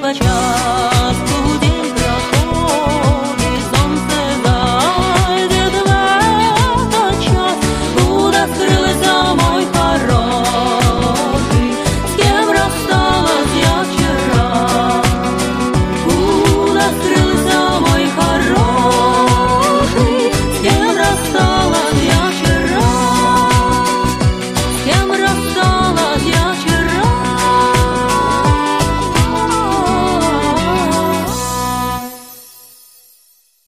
початку